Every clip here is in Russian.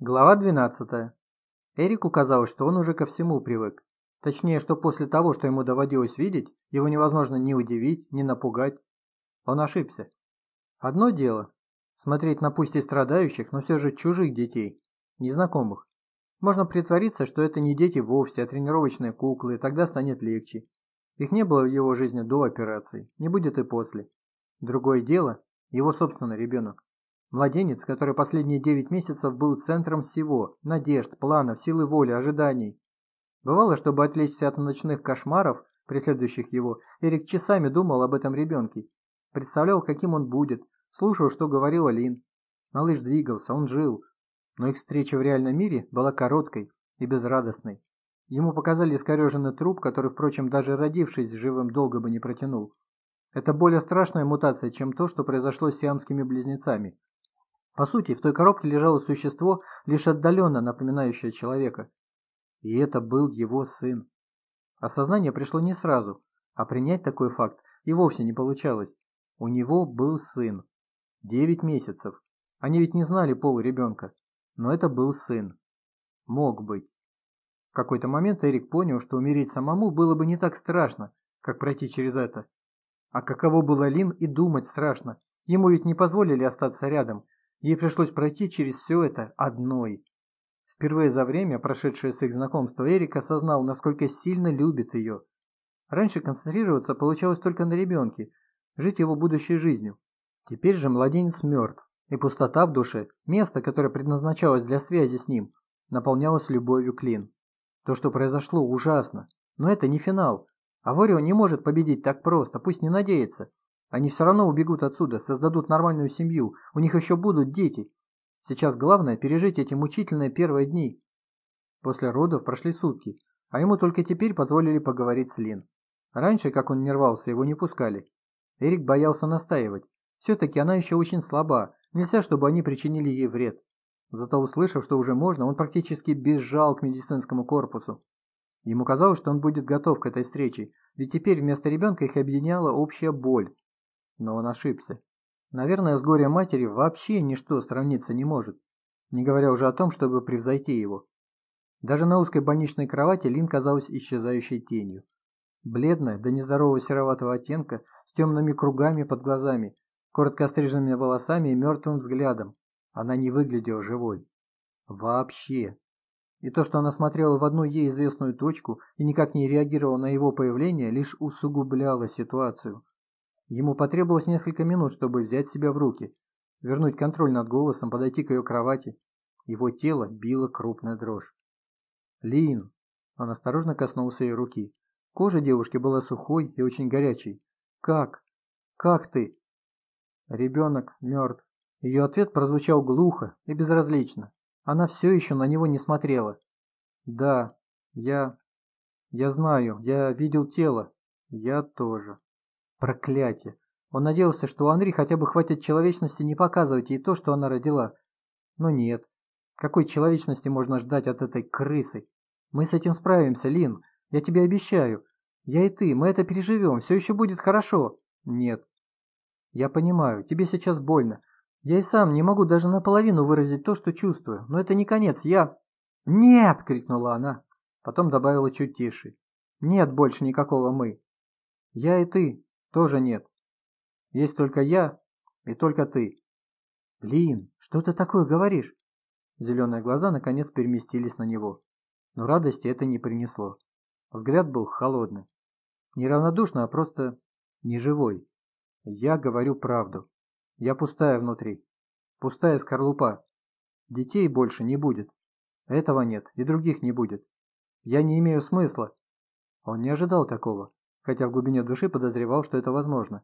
Глава 12. Эрику казалось, что он уже ко всему привык. Точнее, что после того, что ему доводилось видеть, его невозможно ни удивить, ни напугать. Он ошибся. Одно дело – смотреть на пусть и страдающих, но все же чужих детей, незнакомых. Можно притвориться, что это не дети вовсе, а тренировочные куклы, и тогда станет легче. Их не было в его жизни до операции, не будет и после. Другое дело – его собственный ребенок. Младенец, который последние девять месяцев был центром всего, надежд, планов, силы воли, ожиданий. Бывало, чтобы отвлечься от ночных кошмаров, преследующих его, Эрик часами думал об этом ребенке. Представлял, каким он будет, слушал, что говорила Лин. Малыш двигался, он жил. Но их встреча в реальном мире была короткой и безрадостной. Ему показали искореженный труп, который, впрочем, даже родившись живым, долго бы не протянул. Это более страшная мутация, чем то, что произошло с сиамскими близнецами. По сути, в той коробке лежало существо, лишь отдаленно напоминающее человека. И это был его сын. Осознание пришло не сразу, а принять такой факт и вовсе не получалось. У него был сын. Девять месяцев. Они ведь не знали пола ребенка. Но это был сын. Мог быть. В какой-то момент Эрик понял, что умереть самому было бы не так страшно, как пройти через это. А каково было Лин и думать страшно. Ему ведь не позволили остаться рядом, Ей пришлось пройти через все это одной. Впервые за время, прошедшее с их знакомства, Эрик осознал, насколько сильно любит ее. Раньше концентрироваться получалось только на ребенке, жить его будущей жизнью. Теперь же младенец мертв, и пустота в душе, место, которое предназначалось для связи с ним, наполнялось любовью к Лин. То, что произошло, ужасно. Но это не финал. Аворио не может победить так просто, пусть не надеется. Они все равно убегут отсюда, создадут нормальную семью, у них еще будут дети. Сейчас главное пережить эти мучительные первые дни. После родов прошли сутки, а ему только теперь позволили поговорить с Лин. Раньше, как он не рвался, его не пускали. Эрик боялся настаивать. Все-таки она еще очень слаба, нельзя, чтобы они причинили ей вред. Зато услышав, что уже можно, он практически бежал к медицинскому корпусу. Ему казалось, что он будет готов к этой встрече, ведь теперь вместо ребенка их объединяла общая боль. Но он ошибся. Наверное, с горем матери вообще ничто сравниться не может, не говоря уже о том, чтобы превзойти его. Даже на узкой больничной кровати Лин казалась исчезающей тенью. Бледная, до нездорового сероватого оттенка, с темными кругами под глазами, коротко остриженными волосами и мертвым взглядом. Она не выглядела живой. Вообще. И то, что она смотрела в одну ей известную точку и никак не реагировала на его появление, лишь усугубляло ситуацию. Ему потребовалось несколько минут, чтобы взять себя в руки, вернуть контроль над голосом, подойти к ее кровати. Его тело било крупная дрожь. «Лин!» Он осторожно коснулся ее руки. Кожа девушки была сухой и очень горячей. «Как? Как ты?» Ребенок мертв. Ее ответ прозвучал глухо и безразлично. Она все еще на него не смотрела. «Да, я... я знаю, я видел тело. Я тоже». Проклятие! Он надеялся, что у Анри хотя бы хватит человечности не показывать ей то, что она родила. Но нет. Какой человечности можно ждать от этой крысы? Мы с этим справимся, Лин. Я тебе обещаю. Я и ты, мы это переживем, все еще будет хорошо. Нет. Я понимаю, тебе сейчас больно. Я и сам не могу даже наполовину выразить то, что чувствую. Но это не конец, я... «Нет!» — крикнула она. Потом добавила чуть тише. «Нет больше никакого «мы». Я и ты, тоже нет. Есть только я и только ты. Лин, что ты такое говоришь? Зеленые глаза наконец переместились на него. Но радости это не принесло. Взгляд был холодный. Не равнодушно, а просто неживой. Я говорю правду. Я пустая внутри. Пустая скорлупа. Детей больше не будет. Этого нет и других не будет. Я не имею смысла. Он не ожидал такого хотя в глубине души подозревал, что это возможно.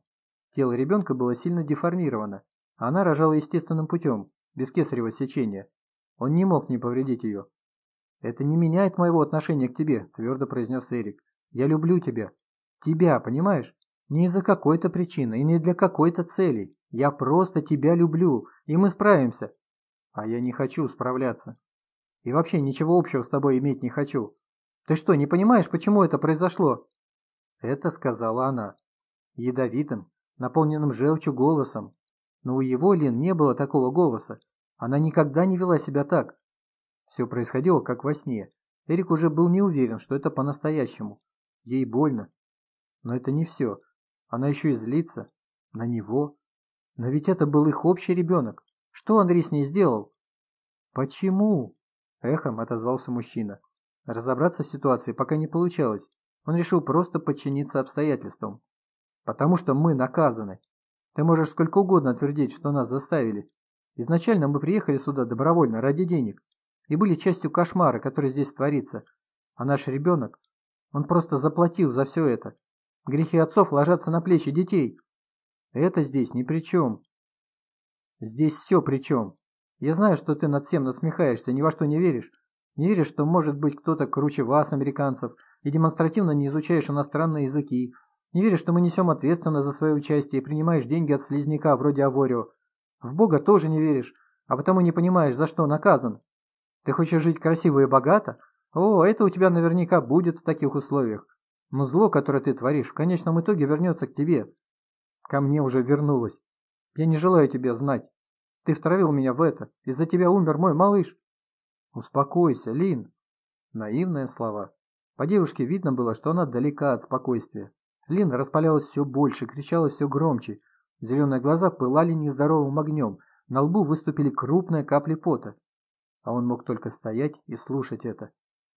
Тело ребенка было сильно деформировано, она рожала естественным путем, без кесарево сечения. Он не мог не повредить ее. «Это не меняет моего отношения к тебе», – твердо произнес Эрик. «Я люблю тебя. Тебя, понимаешь? Не из-за какой-то причины и не для какой-то цели. Я просто тебя люблю, и мы справимся. А я не хочу справляться. И вообще ничего общего с тобой иметь не хочу. Ты что, не понимаешь, почему это произошло? Это сказала она. Ядовитым, наполненным желчью голосом. Но у его Лин не было такого голоса. Она никогда не вела себя так. Все происходило как во сне. Эрик уже был не уверен, что это по-настоящему. Ей больно. Но это не все. Она еще и злится. На него. Но ведь это был их общий ребенок. Что Андрей с ней сделал? Почему? Эхом отозвался мужчина. Разобраться в ситуации пока не получалось. Он решил просто подчиниться обстоятельствам. Потому что мы наказаны. Ты можешь сколько угодно твердить, что нас заставили. Изначально мы приехали сюда добровольно, ради денег. И были частью кошмара, который здесь творится. А наш ребенок, он просто заплатил за все это. Грехи отцов ложатся на плечи детей. Это здесь ни при чем. Здесь все при чем. Я знаю, что ты над всем насмехаешься, ни во что не веришь. Не веришь, что может быть кто-то круче вас, американцев, и демонстративно не изучаешь иностранные языки. Не веришь, что мы несем ответственность за свое участие и принимаешь деньги от слизняка вроде Аворио. В Бога тоже не веришь, а потому не понимаешь, за что наказан. Ты хочешь жить красиво и богато? О, это у тебя наверняка будет в таких условиях. Но зло, которое ты творишь, в конечном итоге вернется к тебе. Ко мне уже вернулось. Я не желаю тебя знать. Ты втравил меня в это. Из-за тебя умер мой малыш. «Успокойся, Лин!» Наивные слова. По девушке видно было, что она далека от спокойствия. Лин распалялась все больше, кричала все громче. Зеленые глаза пылали нездоровым огнем, на лбу выступили крупные капли пота. А он мог только стоять и слушать это.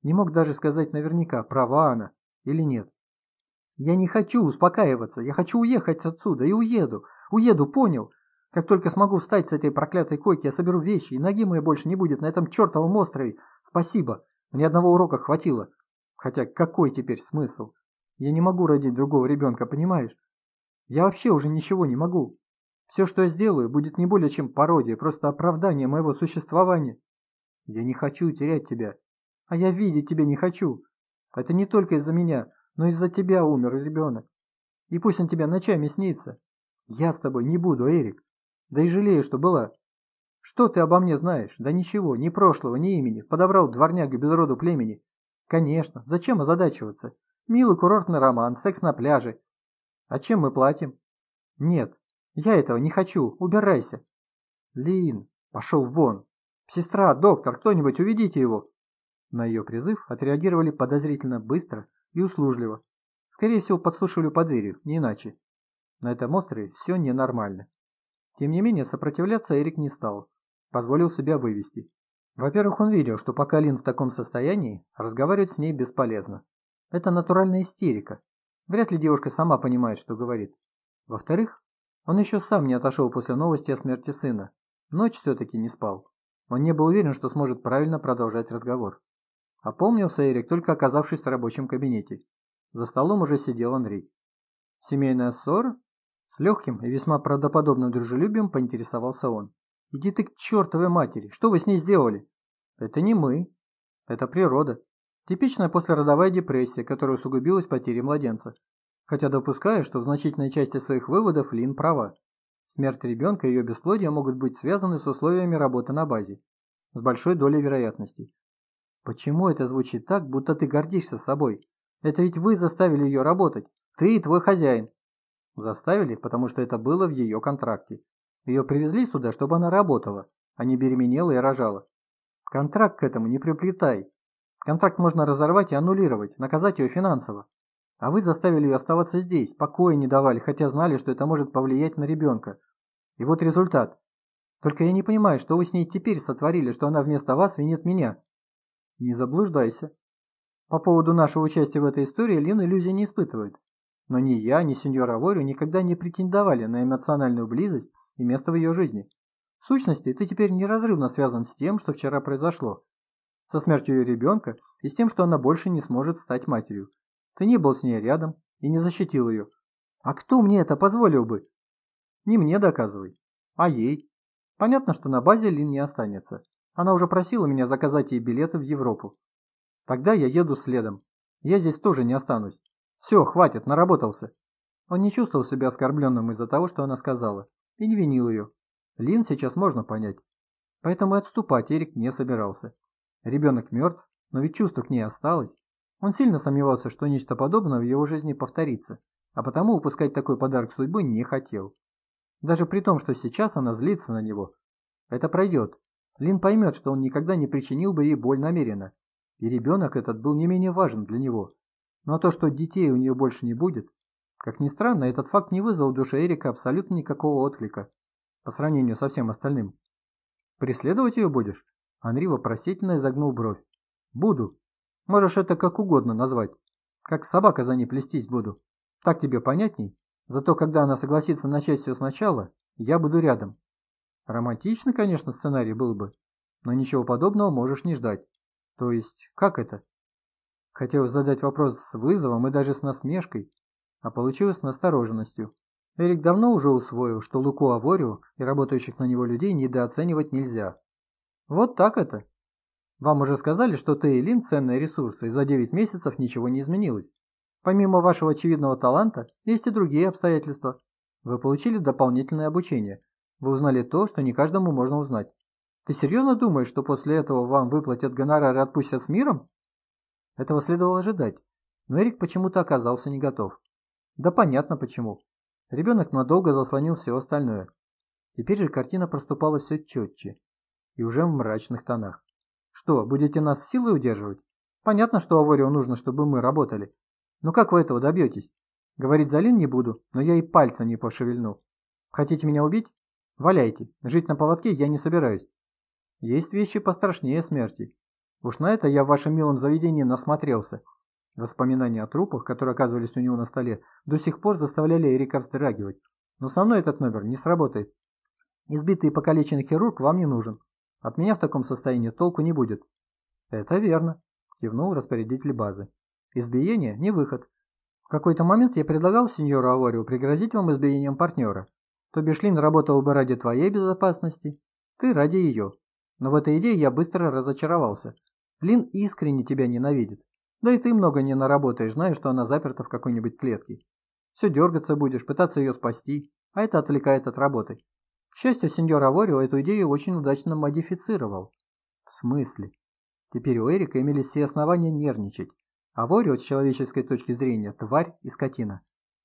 Не мог даже сказать наверняка, права она или нет. «Я не хочу успокаиваться, я хочу уехать отсюда и уеду. Уеду, понял? Как только смогу встать с этой проклятой койки, я соберу вещи, и ноги моей больше не будет на этом чертовом острове. Спасибо, мне одного урока хватило. Хотя какой теперь смысл? Я не могу родить другого ребенка, понимаешь? Я вообще уже ничего не могу. Все, что я сделаю, будет не более чем пародия, просто оправдание моего существования. Я не хочу терять тебя. А я видеть тебя не хочу. Это не только из-за меня, но из-за тебя умер ребенок. И пусть он тебе ночами снится. Я с тобой не буду, Эрик. Да и жалею, что была. Что ты обо мне знаешь? Да ничего, ни прошлого, ни имени. Подобрал дворняга без роду племени. Конечно, зачем озадачиваться? Милый курортный роман, секс на пляже. А чем мы платим? Нет, я этого не хочу, убирайся. Лин, пошел вон. Сестра, доктор, кто-нибудь уведите его. На ее призыв отреагировали подозрительно быстро и услужливо. Скорее всего, подслушивали под дверью, не иначе. На этом острове все ненормально. Тем не менее, сопротивляться Эрик не стал. Позволил себя вывести. Во-первых, он видел, что пока Лин в таком состоянии, разговаривать с ней бесполезно. Это натуральная истерика. Вряд ли девушка сама понимает, что говорит. Во-вторых, он еще сам не отошел после новости о смерти сына. Ночь все-таки не спал. Он не был уверен, что сможет правильно продолжать разговор. Опомнился Эрик, только оказавшись в рабочем кабинете. За столом уже сидел Андрей. «Семейная ссора?» С легким и весьма правдоподобным дружелюбием поинтересовался он. «Иди ты к чертовой матери! Что вы с ней сделали?» «Это не мы. Это природа. Типичная послеродовая депрессия, которая усугубилась потерей младенца. Хотя допускаю, что в значительной части своих выводов Лин права. Смерть ребенка и ее бесплодие могут быть связаны с условиями работы на базе. С большой долей вероятности. Почему это звучит так, будто ты гордишься собой? Это ведь вы заставили ее работать. Ты и твой хозяин. Заставили, потому что это было в ее контракте. Ее привезли сюда, чтобы она работала, а не беременела и рожала. Контракт к этому не приплетай. Контракт можно разорвать и аннулировать, наказать ее финансово. А вы заставили ее оставаться здесь, покоя не давали, хотя знали, что это может повлиять на ребенка. И вот результат. Только я не понимаю, что вы с ней теперь сотворили, что она вместо вас винит меня. Не заблуждайся. По поводу нашего участия в этой истории Лин иллюзий не испытывает. Но ни я, ни сеньор Аворио никогда не претендовали на эмоциональную близость и место в ее жизни. В сущности, ты теперь неразрывно связан с тем, что вчера произошло. Со смертью ее ребенка и с тем, что она больше не сможет стать матерью. Ты не был с ней рядом и не защитил ее. А кто мне это позволил бы? Не мне доказывай, а ей. Понятно, что на базе Лин не останется. Она уже просила меня заказать ей билеты в Европу. Тогда я еду следом. Я здесь тоже не останусь. Все, хватит, наработался. Он не чувствовал себя оскорбленным из-за того, что она сказала, и не винил ее. Лин сейчас можно понять. Поэтому и отступать Эрик не собирался. Ребенок мертв, но ведь чувство к ней осталось. Он сильно сомневался, что нечто подобное в его жизни повторится, а потому упускать такой подарок судьбы не хотел. Даже при том, что сейчас она злится на него. Это пройдет. Лин поймет, что он никогда не причинил бы ей боль намеренно. И ребенок этот был не менее важен для него. Но то, что детей у нее больше не будет, как ни странно, этот факт не вызвал в душе Эрика абсолютно никакого отклика по сравнению со всем остальным. «Преследовать ее будешь?» Анри вопросительно изогнул бровь. «Буду. Можешь это как угодно назвать. Как собака за ней плестись буду. Так тебе понятней? Зато когда она согласится начать все сначала, я буду рядом. Романтично, конечно, сценарий был бы, но ничего подобного можешь не ждать. То есть, как это? Хотелось задать вопрос с вызовом и даже с насмешкой, а получилось настороженностью. Эрик давно уже усвоил, что Луку Аворио и работающих на него людей недооценивать нельзя. Вот так это. Вам уже сказали, что ты и Лин ценные ресурсы, и за 9 месяцев ничего не изменилось. Помимо вашего очевидного таланта, есть и другие обстоятельства. Вы получили дополнительное обучение. Вы узнали то, что не каждому можно узнать. Ты серьезно думаешь, что после этого вам выплатят гонорар и отпустят с миром? Этого следовало ожидать, но Эрик почему-то оказался не готов. Да понятно почему. Ребенок надолго заслонил все остальное. Теперь же картина проступала все четче и уже в мрачных тонах. Что, будете нас силой удерживать? Понятно, что Аворио нужно, чтобы мы работали. Но как вы этого добьетесь? Говорить за Лин не буду, но я и пальца не пошевельну. Хотите меня убить? Валяйте. Жить на поводке я не собираюсь. Есть вещи пострашнее смерти. Уж на это я в вашем милом заведении насмотрелся. Воспоминания о трупах, которые оказывались у него на столе, до сих пор заставляли Эрика вздрагивать. Но со мной этот номер не сработает. Избитый и покалеченный хирург вам не нужен. От меня в таком состоянии толку не будет. Это верно, кивнул распорядитель базы. Избиение не выход. В какой-то момент я предлагал сеньору Аворио пригрозить вам избиением партнера. То бишь работал бы ради твоей безопасности, ты ради ее. Но в этой идее я быстро разочаровался. Лин искренне тебя ненавидит. Да и ты много не наработаешь, зная, что она заперта в какой-нибудь клетке. Все дергаться будешь, пытаться ее спасти, а это отвлекает от работы. К счастью, сеньор Аворио эту идею очень удачно модифицировал. В смысле? Теперь у Эрика имелись все основания нервничать. Аворио с человеческой точки зрения тварь и скотина.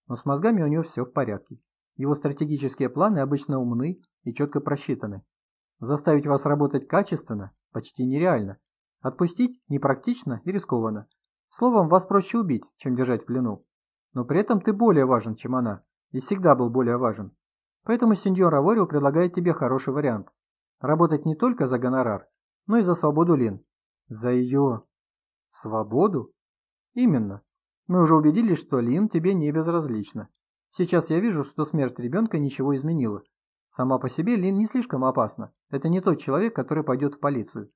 Но с мозгами у него все в порядке. Его стратегические планы обычно умны и четко просчитаны. Заставить вас работать качественно почти нереально. Отпустить непрактично и рискованно. Словом, вас проще убить, чем держать в плену. Но при этом ты более важен, чем она. И всегда был более важен. Поэтому сеньор Аворио предлагает тебе хороший вариант. Работать не только за гонорар, но и за свободу Лин. За ее... свободу? Именно. Мы уже убедились, что Лин тебе не безразлична. Сейчас я вижу, что смерть ребенка ничего изменила. Сама по себе Лин не слишком опасна. Это не тот человек, который пойдет в полицию.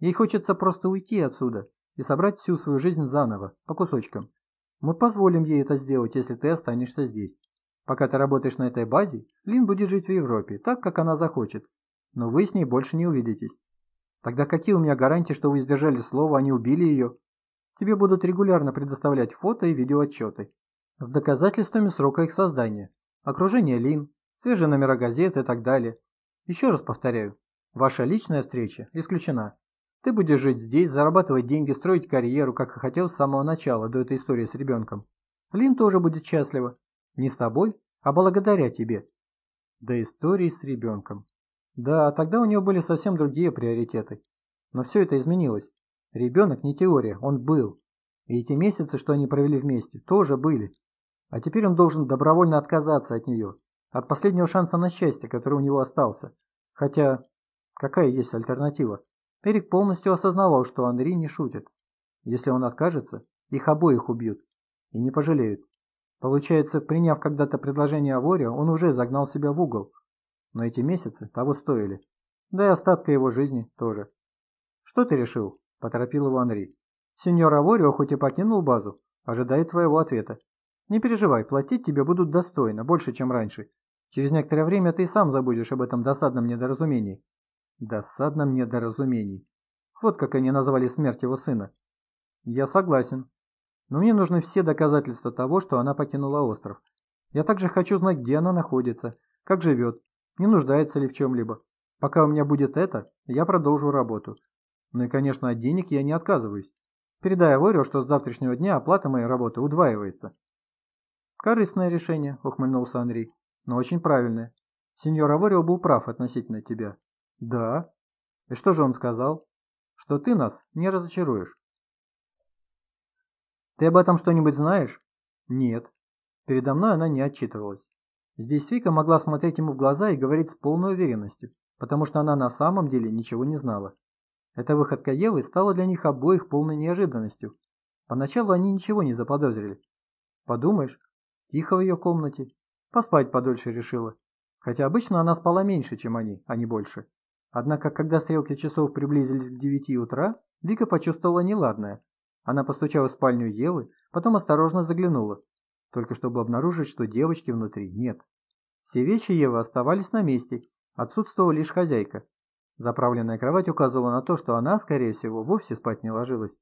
Ей хочется просто уйти отсюда и собрать всю свою жизнь заново, по кусочкам. Мы позволим ей это сделать, если ты останешься здесь. Пока ты работаешь на этой базе, Лин будет жить в Европе, так, как она захочет. Но вы с ней больше не увидитесь. Тогда какие у меня гарантии, что вы сдержали слово, а не убили ее? Тебе будут регулярно предоставлять фото и видеоотчеты. С доказательствами срока их создания. Окружение Лин, свежие номера газет и так далее. Еще раз повторяю, ваша личная встреча исключена. Ты будешь жить здесь, зарабатывать деньги, строить карьеру, как и хотел с самого начала, до этой истории с ребенком. Лин тоже будет счастлива. Не с тобой, а благодаря тебе. До истории с ребенком. Да, тогда у него были совсем другие приоритеты. Но все это изменилось. Ребенок не теория, он был. И эти месяцы, что они провели вместе, тоже были. А теперь он должен добровольно отказаться от нее. От последнего шанса на счастье, который у него остался. Хотя, какая есть альтернатива? Эрик полностью осознавал, что Андрей не шутит. Если он откажется, их обоих убьют. И не пожалеют. Получается, приняв когда-то предложение Авория, он уже загнал себя в угол. Но эти месяцы того стоили. Да и остатка его жизни тоже. «Что ты решил?» – поторопил его Анри. «Сеньор Аворио хоть и покинул базу, ожидает твоего ответа. Не переживай, платить тебе будут достойно, больше, чем раньше. Через некоторое время ты и сам забудешь об этом досадном недоразумении». «Досадном недоразумении». Вот как они назвали смерть его сына. «Я согласен», но мне нужны все доказательства того, что она покинула остров. Я также хочу знать, где она находится, как живет, не нуждается ли в чем-либо. Пока у меня будет это, я продолжу работу. Ну и, конечно, от денег я не отказываюсь. Передай Аворио, что с завтрашнего дня оплата моей работы удваивается. Корыстное решение, ухмыльнулся Андрей, но очень правильное. Сеньор Аворио был прав относительно тебя. Да. И что же он сказал? Что ты нас не разочаруешь. Ты об этом что-нибудь знаешь? Нет. Передо мной она не отчитывалась. Здесь Вика могла смотреть ему в глаза и говорить с полной уверенностью, потому что она на самом деле ничего не знала. Эта выходка Евы стала для них обоих полной неожиданностью. Поначалу они ничего не заподозрили. Подумаешь, тихо в ее комнате. Поспать подольше решила. Хотя обычно она спала меньше, чем они, а не больше. Однако, когда стрелки часов приблизились к девяти утра, Вика почувствовала неладное. Она постучала в спальню Евы, потом осторожно заглянула, только чтобы обнаружить, что девочки внутри нет. Все вещи Евы оставались на месте, отсутствовала лишь хозяйка. Заправленная кровать указывала на то, что она, скорее всего, вовсе спать не ложилась.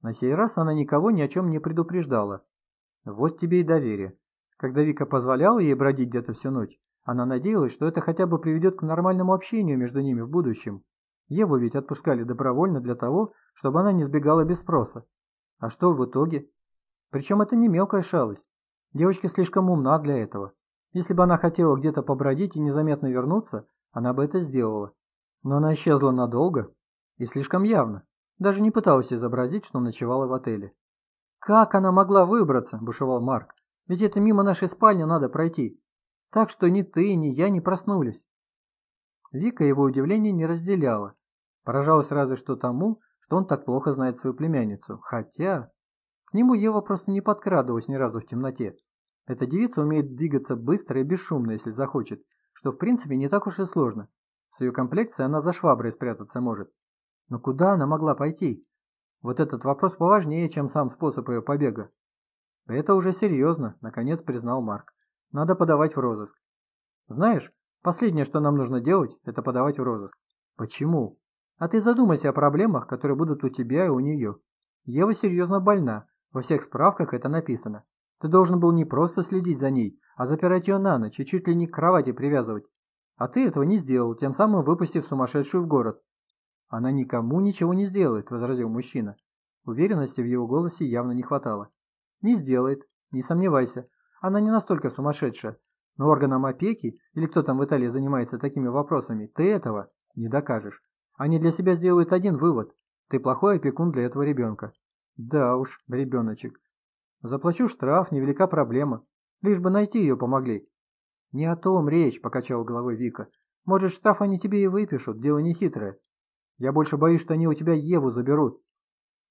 На сей раз она никого ни о чем не предупреждала. Вот тебе и доверие. Когда Вика позволяла ей бродить где-то всю ночь, она надеялась, что это хотя бы приведет к нормальному общению между ними в будущем. Еву ведь отпускали добровольно для того, чтобы она не сбегала без спроса. А что в итоге? Причем это не мелкая шалость. Девочка слишком умна для этого. Если бы она хотела где-то побродить и незаметно вернуться, она бы это сделала. Но она исчезла надолго и слишком явно. Даже не пыталась изобразить, что ночевала в отеле. «Как она могла выбраться?» – бушевал Марк. «Ведь это мимо нашей спальни надо пройти. Так что ни ты, ни я не проснулись». Вика его удивление не разделяла. Поражалась разве что тому, что он так плохо знает свою племянницу. Хотя... К нему Ева просто не подкрадывалась ни разу в темноте. Эта девица умеет двигаться быстро и бесшумно, если захочет, что в принципе не так уж и сложно. С ее комплекцией она за шваброй спрятаться может. Но куда она могла пойти? Вот этот вопрос поважнее, чем сам способ ее побега. Это уже серьезно, наконец признал Марк. Надо подавать в розыск. Знаешь, последнее, что нам нужно делать, это подавать в розыск. Почему? А ты задумайся о проблемах, которые будут у тебя и у нее. Ева серьезно больна, во всех справках это написано. Ты должен был не просто следить за ней, а запирать ее на ночь и чуть ли не к кровати привязывать. А ты этого не сделал, тем самым выпустив сумасшедшую в город. Она никому ничего не сделает, возразил мужчина. Уверенности в его голосе явно не хватало. Не сделает, не сомневайся. Она не настолько сумасшедшая. Но органам опеки, или кто там в Италии занимается такими вопросами, ты этого не докажешь. Они для себя сделают один вывод. Ты плохой опекун для этого ребенка. Да уж, ребеночек. Заплачу штраф, невелика проблема. Лишь бы найти ее помогли. «Не о том речь», – покачал головой Вика. «Может, штраф они тебе и выпишут, дело не хитрое. Я больше боюсь, что они у тебя Еву заберут».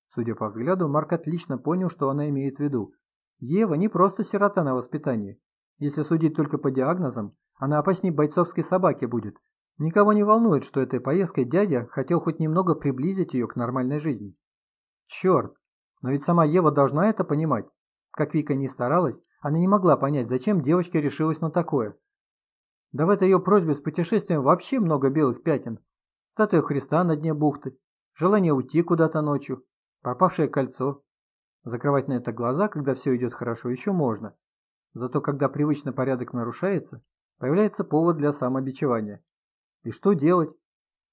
Судя по взгляду, Марк отлично понял, что она имеет в виду. Ева не просто сирота на воспитании. Если судить только по диагнозам, она опаснее бойцовской собаки будет. Никого не волнует, что этой поездкой дядя хотел хоть немного приблизить ее к нормальной жизни. Черт, но ведь сама Ева должна это понимать. Как Вика не старалась, она не могла понять, зачем девочка решилась на такое. Да в этой ее просьбе с путешествием вообще много белых пятен. Статуя Христа на дне бухты, желание уйти куда-то ночью, пропавшее кольцо. Закрывать на это глаза, когда все идет хорошо, еще можно. Зато когда привычный порядок нарушается, появляется повод для самобичевания. И что делать?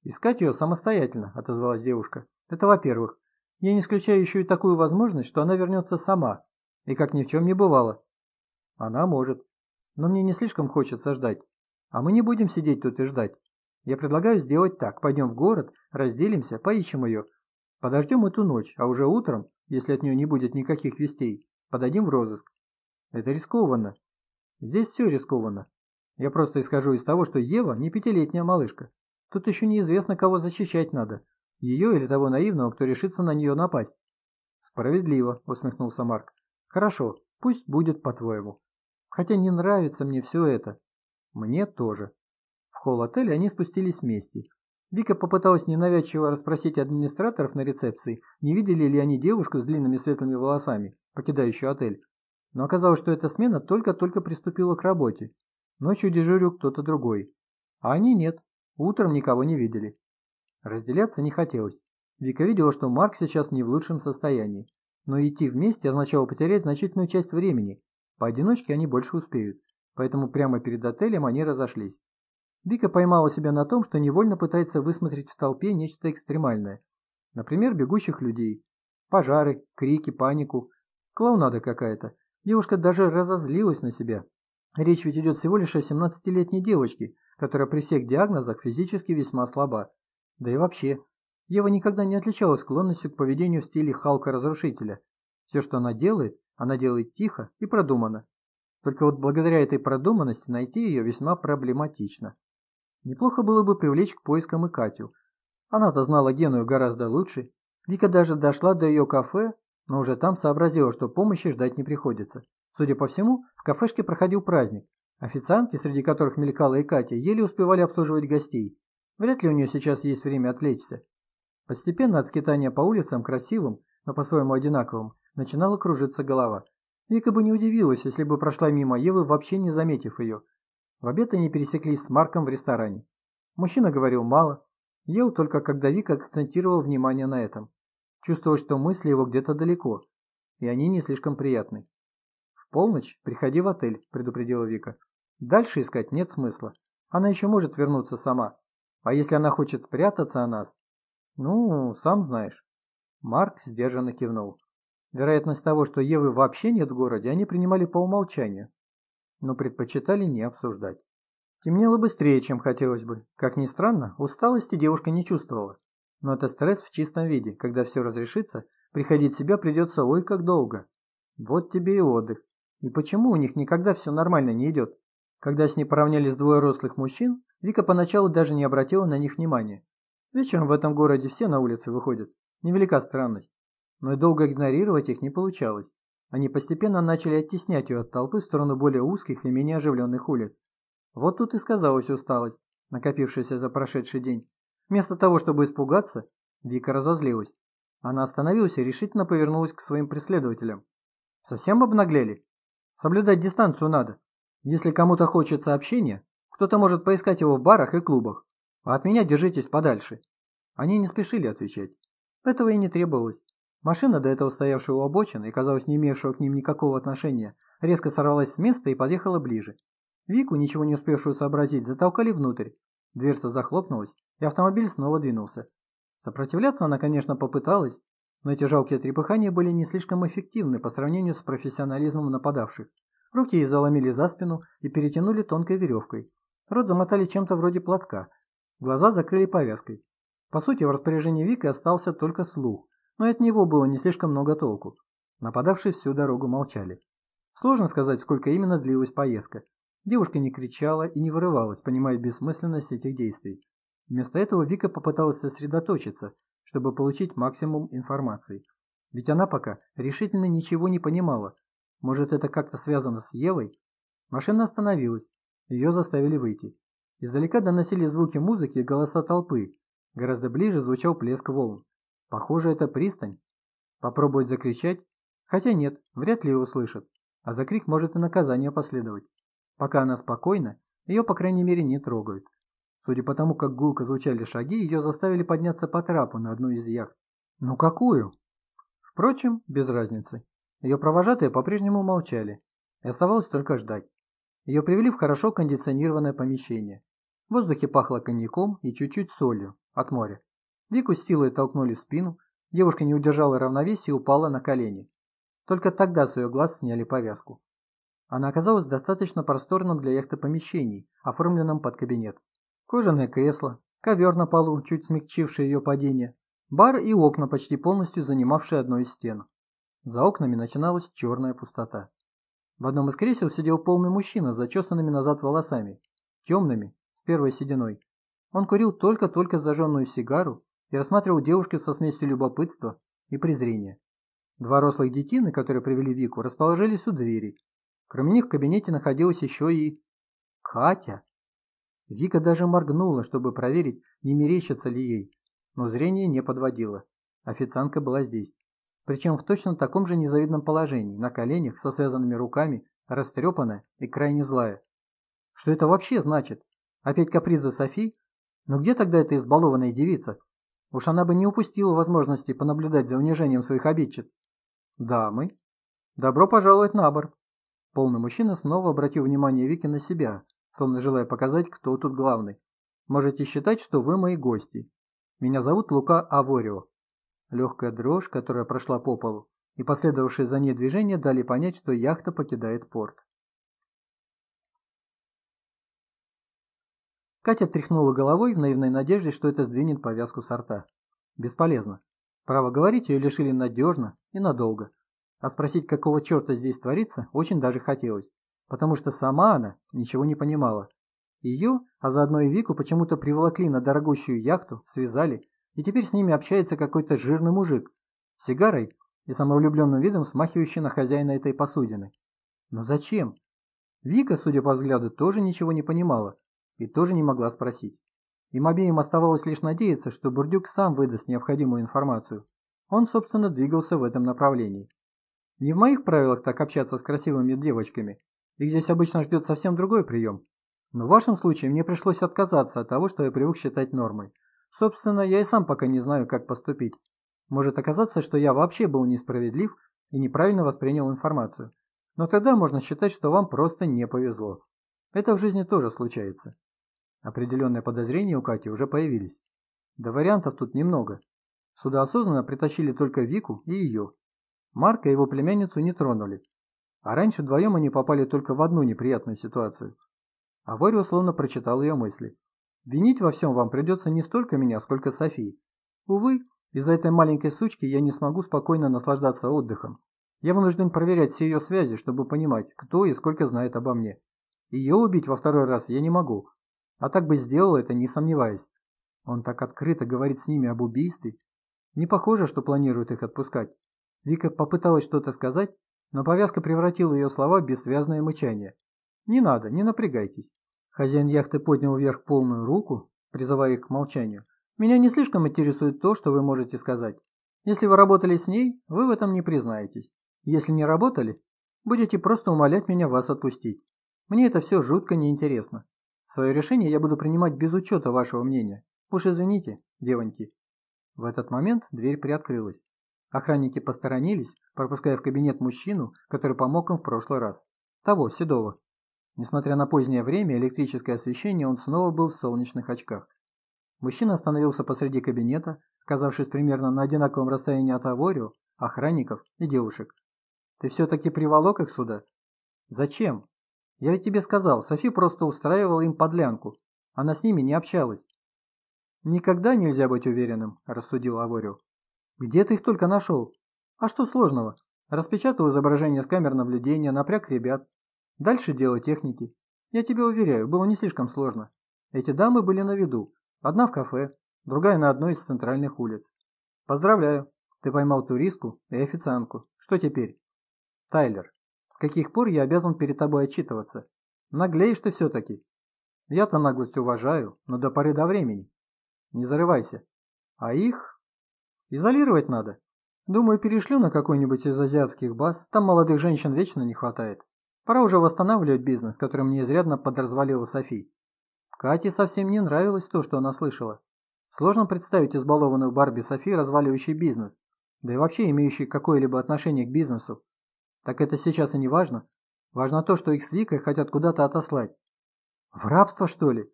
Искать ее самостоятельно, отозвалась девушка. Это во-первых. Я не исключаю еще и такую возможность, что она вернется сама, и как ни в чем не бывало. Она может. Но мне не слишком хочется ждать. А мы не будем сидеть тут и ждать. Я предлагаю сделать так. Пойдем в город, разделимся, поищем ее. Подождем эту ночь, а уже утром, если от нее не будет никаких вестей, подадим в розыск. Это рискованно. Здесь все рискованно. Я просто исхожу из того, что Ева не пятилетняя малышка. Тут еще неизвестно, кого защищать надо. Ее или того наивного, кто решится на нее напасть. Справедливо, усмехнулся Марк. Хорошо, пусть будет по-твоему. Хотя не нравится мне все это. Мне тоже. В холл отеля они спустились вместе. Вика попыталась ненавязчиво расспросить администраторов на рецепции, не видели ли они девушку с длинными светлыми волосами, покидающую отель. Но оказалось, что эта смена только-только приступила к работе. Ночью дежурил кто-то другой. А они нет, утром никого не видели. Разделяться не хотелось. Вика видела, что Марк сейчас не в лучшем состоянии. Но идти вместе означало потерять значительную часть времени. Поодиночке они больше успеют. Поэтому прямо перед отелем они разошлись. Вика поймала себя на том, что невольно пытается высмотреть в толпе нечто экстремальное. Например, бегущих людей. Пожары, крики, панику. Клоунада какая-то. Девушка даже разозлилась на себя. Речь ведь идет всего лишь о 17-летней девочке, которая при всех диагнозах физически весьма слаба. Да и вообще, Ева никогда не отличалась склонностью к поведению в стиле Халка-разрушителя. Все, что она делает, она делает тихо и продуманно. Только вот благодаря этой продуманности найти ее весьма проблематично. Неплохо было бы привлечь к поискам и Катю. Она-то знала Геную гораздо лучше. Вика даже дошла до ее кафе, но уже там сообразила, что помощи ждать не приходится. Судя по всему, в кафешке проходил праздник. Официантки, среди которых мелькала и Катя, еле успевали обслуживать гостей. Вряд ли у нее сейчас есть время отвлечься. Постепенно от скитания по улицам красивым, но по-своему одинаковым, начинала кружиться голова. Вика бы не удивилась, если бы прошла мимо Евы, вообще не заметив ее. В обед они пересеклись с Марком в ресторане. Мужчина говорил мало, ел только когда Вика акцентировал внимание на этом. Чувствовал, что мысли его где-то далеко, и они не слишком приятны. «В полночь приходи в отель», – предупредила Вика. «Дальше искать нет смысла. Она еще может вернуться сама. А если она хочет спрятаться от нас, «Ну, сам знаешь». Марк сдержанно кивнул. Вероятность того, что Евы вообще нет в городе, они принимали по умолчанию, но предпочитали не обсуждать. Темнело быстрее, чем хотелось бы. Как ни странно, усталости девушка не чувствовала. Но это стресс в чистом виде. Когда все разрешится, приходить в себя придется ой как долго. Вот тебе и отдых. И почему у них никогда все нормально не идет? Когда с ней поравнялись двое рослых мужчин, Вика поначалу даже не обратила на них внимания. Вечером в этом городе все на улицы выходят. Невелика странность. Но и долго игнорировать их не получалось. Они постепенно начали оттеснять ее от толпы в сторону более узких и менее оживленных улиц. Вот тут и сказалась усталость, накопившаяся за прошедший день. Вместо того, чтобы испугаться, Вика разозлилась. Она остановилась и решительно повернулась к своим преследователям. Совсем обнаглели? Соблюдать дистанцию надо. Если кому-то хочется общения, кто-то может поискать его в барах и клубах. А от меня держитесь подальше. Они не спешили отвечать. Этого и не требовалось. Машина, до этого стоявшая у обочины и, казалось, не имевшая к ним никакого отношения, резко сорвалась с места и подъехала ближе. Вику, ничего не успевшую сообразить, затолкали внутрь. Дверца захлопнулась, и автомобиль снова двинулся. Сопротивляться она, конечно, попыталась, но эти жалкие трепыхания были не слишком эффективны по сравнению с профессионализмом нападавших. Руки ей заломили за спину и перетянули тонкой веревкой. Рот замотали чем-то вроде платка, Глаза закрыли повязкой. По сути, в распоряжении Вики остался только слух, но от него было не слишком много толку. Нападавшие всю дорогу молчали. Сложно сказать, сколько именно длилась поездка. Девушка не кричала и не вырывалась, понимая бессмысленность этих действий. Вместо этого Вика попыталась сосредоточиться, чтобы получить максимум информации. Ведь она пока решительно ничего не понимала. Может, это как-то связано с Евой? Машина остановилась. Ее заставили выйти. Издалека доносились звуки музыки и голоса толпы. Гораздо ближе звучал плеск волн. Похоже, это пристань. Попробовать закричать? Хотя нет, вряд ли ее услышат. А за крик может и наказание последовать. Пока она спокойна, ее, по крайней мере, не трогают. Судя по тому, как гулко звучали шаги, ее заставили подняться по трапу на одну из яхт. Ну какую? Впрочем, без разницы. Ее провожатые по-прежнему молчали. И оставалось только ждать. Ее привели в хорошо кондиционированное помещение. В воздухе пахло коньяком и чуть-чуть солью от моря. Вику с силой толкнули в спину, девушка не удержала равновесия и упала на колени. Только тогда с ее глаз сняли повязку. Она оказалась достаточно просторным для яхты помещений, оформленным под кабинет. Кожаное кресло, ковер на полу, чуть смягчивший ее падение, бар и окна, почти полностью занимавшие одну из стен. За окнами начиналась черная пустота. В одном из кресел сидел полный мужчина с зачесанными назад волосами, темными, с первой сединой. Он курил только-только зажженную сигару и рассматривал девушку со смесью любопытства и презрения. Два рослых детины, которые привели Вику, расположились у двери. Кроме них в кабинете находилась еще и... Катя! Вика даже моргнула, чтобы проверить, не мерещится ли ей, но зрение не подводило. Официантка была здесь. Причем в точно таком же незавидном положении, на коленях, со связанными руками, растрепанная и крайне злая. Что это вообще значит? Опять капризы Софи? Но где тогда эта избалованная девица? Уж она бы не упустила возможности понаблюдать за унижением своих обидчиц. Дамы, добро пожаловать на борт. Полный мужчина снова обратил внимание Вики на себя, словно желая показать, кто тут главный. Можете считать, что вы мои гости. Меня зовут Лука Аворио. Легкая дрожь, которая прошла по полу, и последовавшие за ней движения дали понять, что яхта покидает порт. Катя тряхнула головой в наивной надежде, что это сдвинет повязку с рта. Бесполезно. Право говорить ее лишили надежно и надолго. А спросить, какого черта здесь творится, очень даже хотелось, потому что сама она ничего не понимала. Ее, а заодно и Вику, почему-то приволокли на дорогущую яхту, связали, и теперь с ними общается какой-то жирный мужик, с сигарой и самовлюбленным видом смахивающий на хозяина этой посудины. Но зачем? Вика, судя по взгляду, тоже ничего не понимала и тоже не могла спросить. Им обеим оставалось лишь надеяться, что Бурдюк сам выдаст необходимую информацию. Он, собственно, двигался в этом направлении. Не в моих правилах так общаться с красивыми девочками. Их здесь обычно ждет совсем другой прием. Но в вашем случае мне пришлось отказаться от того, что я привык считать нормой. Собственно, я и сам пока не знаю, как поступить. Может оказаться, что я вообще был несправедлив и неправильно воспринял информацию. Но тогда можно считать, что вам просто не повезло. Это в жизни тоже случается. Определенные подозрения у Кати уже появились. Да вариантов тут немного. Сюда осознанно притащили только Вику и ее. Марка и его племянницу не тронули. А раньше вдвоем они попали только в одну неприятную ситуацию. А Варя словно прочитал ее мысли. Винить во всем вам придется не столько меня, сколько Софии. Увы, из-за этой маленькой сучки я не смогу спокойно наслаждаться отдыхом. Я вынужден проверять все ее связи, чтобы понимать, кто и сколько знает обо мне. Ее убить во второй раз я не могу. А так бы сделал это, не сомневаясь. Он так открыто говорит с ними об убийстве. Не похоже, что планирует их отпускать. Вика попыталась что-то сказать, но повязка превратила ее слова в бессвязное мычание. «Не надо, не напрягайтесь». Хозяин яхты поднял вверх полную руку, призывая их к молчанию. «Меня не слишком интересует то, что вы можете сказать. Если вы работали с ней, вы в этом не признаетесь. Если не работали, будете просто умолять меня вас отпустить. Мне это все жутко неинтересно. Свое решение я буду принимать без учета вашего мнения. Уж извините, девоньки». В этот момент дверь приоткрылась. Охранники посторонились, пропуская в кабинет мужчину, который помог им в прошлый раз. Того, Седова. Несмотря на позднее время электрическое освещение, он снова был в солнечных очках. Мужчина остановился посреди кабинета, оказавшись примерно на одинаковом расстоянии от Аворио, охранников и девушек. «Ты все-таки приволок их сюда?» «Зачем?» «Я ведь тебе сказал, Софи просто устраивала им подлянку. Она с ними не общалась». «Никогда нельзя быть уверенным», – рассудил Аворио. Где ты их только нашел? А что сложного? Распечатал изображение с камер наблюдения, напряг ребят. Дальше дело техники. Я тебе уверяю, было не слишком сложно. Эти дамы были на виду. Одна в кафе, другая на одной из центральных улиц. Поздравляю, ты поймал туристку и официантку. Что теперь? Тайлер, с каких пор я обязан перед тобой отчитываться? Наглеешь ты все-таки. Я-то наглость уважаю, но до поры до времени. Не зарывайся. А их Изолировать надо. Думаю, перешлю на какой-нибудь из азиатских баз, там молодых женщин вечно не хватает. Пора уже восстанавливать бизнес, который мне изрядно подразвалила Софи. Кате совсем не нравилось то, что она слышала. Сложно представить избалованную Барби Софи, разваливающей бизнес, да и вообще имеющей какое-либо отношение к бизнесу. Так это сейчас и не важно. Важно то, что их с Викой хотят куда-то отослать. В рабство, что ли?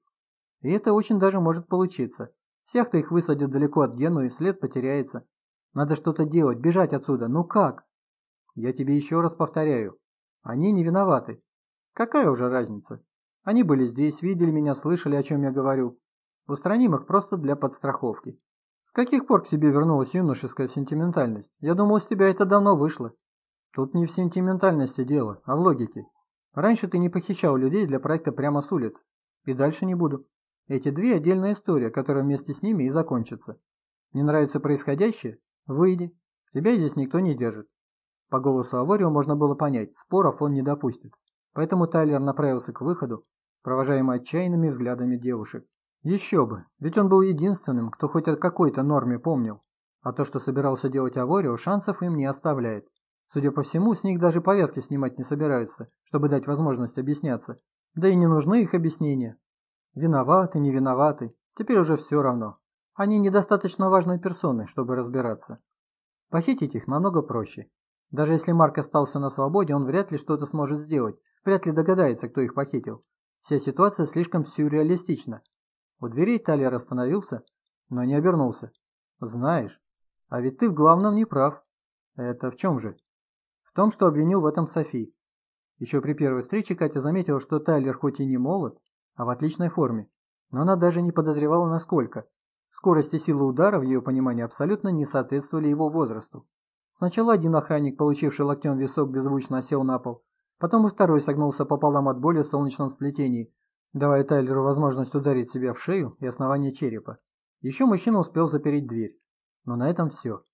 И это очень даже может получиться. С яхты их высадят далеко от Генуи, след потеряется. Надо что-то делать, бежать отсюда. Ну как? Я тебе еще раз повторяю. Они не виноваты. Какая уже разница? Они были здесь, видели меня, слышали, о чем я говорю. Устраним их просто для подстраховки. С каких пор к тебе вернулась юношеская сентиментальность? Я думал, с тебя это давно вышло. Тут не в сентиментальности дело, а в логике. Раньше ты не похищал людей для проекта прямо с улиц. И дальше не буду. Эти две отдельная история, которая вместе с ними и закончится. Не нравится происходящее? Выйди. Тебя здесь никто не держит. По голосу Аворио можно было понять, споров он не допустит. Поэтому Тайлер направился к выходу, провожаемый отчаянными взглядами девушек. Еще бы, ведь он был единственным, кто хоть о какой-то норме помнил. А то, что собирался делать Аворио, шансов им не оставляет. Судя по всему, с них даже повязки снимать не собираются, чтобы дать возможность объясняться. Да и не нужны их объяснения. Виноваты, не виноваты, теперь уже все равно. Они недостаточно важные персоны, чтобы разбираться. Похитить их намного проще. Даже если Марк остался на свободе, он вряд ли что-то сможет сделать, вряд ли догадается, кто их похитил. Вся ситуация слишком сюрреалистична. У дверей Талер остановился, но не обернулся. Знаешь, а ведь ты в главном не прав. Это в чем же? Том, что обвинил в этом Софи. Еще при первой встрече Катя заметила, что Тайлер хоть и не молод, а в отличной форме. Но она даже не подозревала насколько. Скорость и сила удара в ее понимании абсолютно не соответствовали его возрасту. Сначала один охранник, получивший локтем висок, беззвучно осел на пол. Потом и второй согнулся пополам от боли в солнечном сплетении, давая Тайлеру возможность ударить себя в шею и основание черепа. Еще мужчина успел запереть дверь. Но на этом все.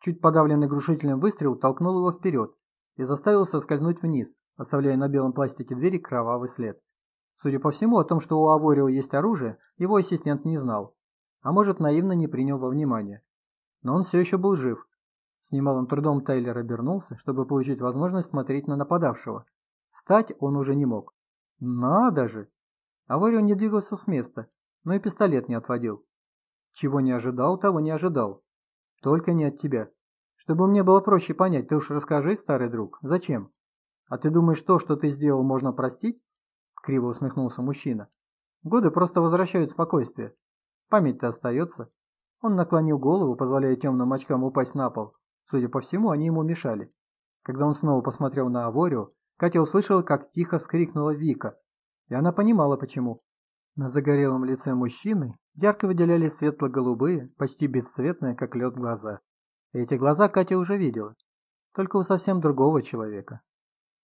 Чуть подавленный грушительным выстрел толкнул его вперед и заставил соскользнуть вниз, оставляя на белом пластике двери кровавый след. Судя по всему, о том, что у Аворио есть оружие, его ассистент не знал. А может, наивно не принял во внимание. Но он все еще был жив. С немалым трудом Тайлер обернулся, чтобы получить возможность смотреть на нападавшего. Встать он уже не мог. Надо же! Аворио не двигался с места, но и пистолет не отводил. Чего не ожидал, того не ожидал. Только не от тебя. Чтобы мне было проще понять, ты уж расскажи, старый друг, зачем? А ты думаешь, то, что ты сделал, можно простить? Криво усмехнулся мужчина. Годы просто возвращают спокойствие. Память-то остается. Он наклонил голову, позволяя темным очкам упасть на пол. Судя по всему, они ему мешали. Когда он снова посмотрел на Аворио, Катя услышала, как тихо вскрикнула Вика. И она понимала, почему. На загорелом лице мужчины ярко выделялись светло-голубые, почти бесцветные, как лед, глаза. Эти глаза Катя уже видела, только у совсем другого человека.